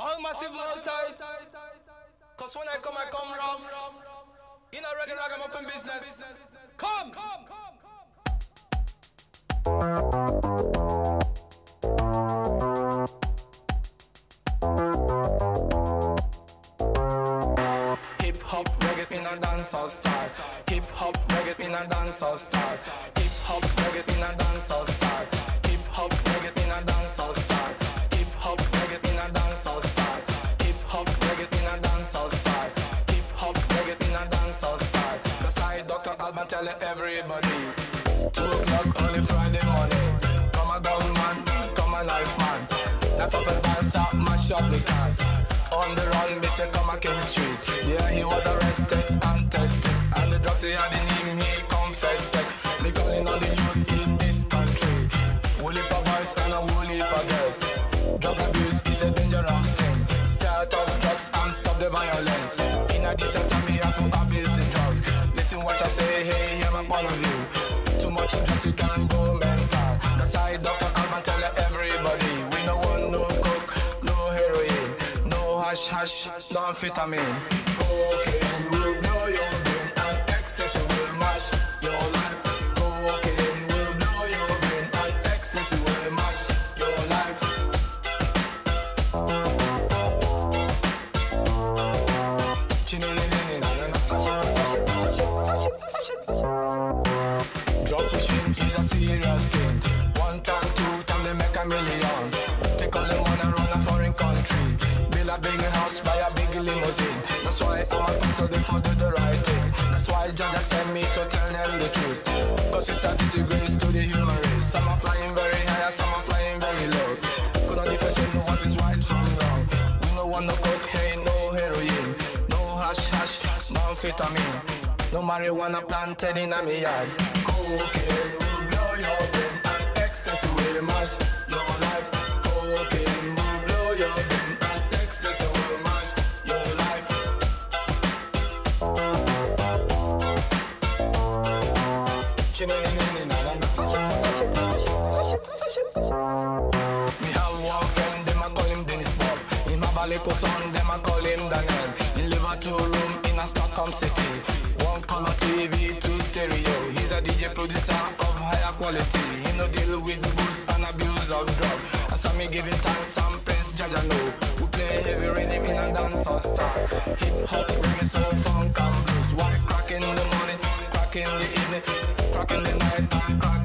All massive hold tight. Cause when I come, I come rough. In a regular ragamuffin business. Come! Hip hop reggae in a dancehall style. Hip hop reggae in a dancehall style. Hip hop reggae in a dancehall style. Hip hop reggae tell everybody. Two o'clock on a Friday morning. Come a down man, come a life man. Life up and dance mash up the cars. On the run, say come a King Street. Yeah, he was arrested and tested. And the drugs he had in him, he confessed it. Me calling on the youth in this country. Woolly pa boys and a woolly pa girls. Drug abuse is a dangerous thing. Start off drugs and stop the violence. In a decent time, we have to abuse the. Listen what I say, hey, point of view. Too much drugs, you can go mental. That's why Dr. Alban tell everybody. We no want no coke, no heroin, no hash hash, no amphetamine. Cocaine Drug pushing is a serious thing. One time, two time, they make a million. Take all the money and run a foreign country. Build a big house, buy a big limousine. That's why I'm a so they for do the right thing. That's why Jah sent me to tell them the truth. Cause it's a disgrace to the human race. Some are flying very high, some are flying very low. Couldn't differentiate what is right from wrong. We no want no cocaine, no heroin, no hash hash, no amphetamine. No marijuana planted in a me yard. Cocaine will blow your brain and ecstasy will mash your life. Cocaine will blow your brain and ecstasy will mash your life. Me have one friend, them a call him Denniz Pop. In my little son, them a call him Daniel. He live a two room in a Stockholm city. One color TV, two stereo. He's a DJ producer of higher quality. He no deal with booze and abuse of drug. I saw me giving thanks and praise, Jaja know. We play heavy rhythm in a dancehall style. Hip hop, reggae, soul, funk and blues. White crack in the morning, crack in the evening, crack in the night, and crack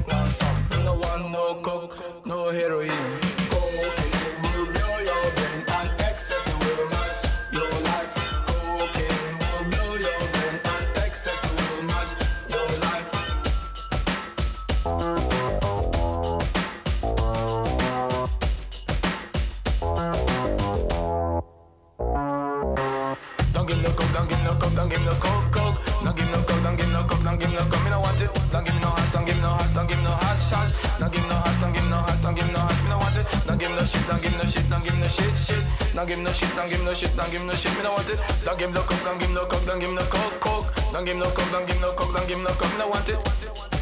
coke, don't give no coke, coke. Don't give no coke, don't give no coke, don't give no coke. Me no want it. Don't give no hash, don't give no hash, don't give no hash, hash. Don't give no hash, don't give no hash, don't give no hash. Me no want it. Don't give no shit, don't give no shit, don't give no shit, shit. Don't give no shit, don't give no shit, don't give no shit. Me no want it. Don't give no coke, don't give no coke, don't give no coke, coke. Don't give no coke, don't give no coke, don't give no coke. Me no want it.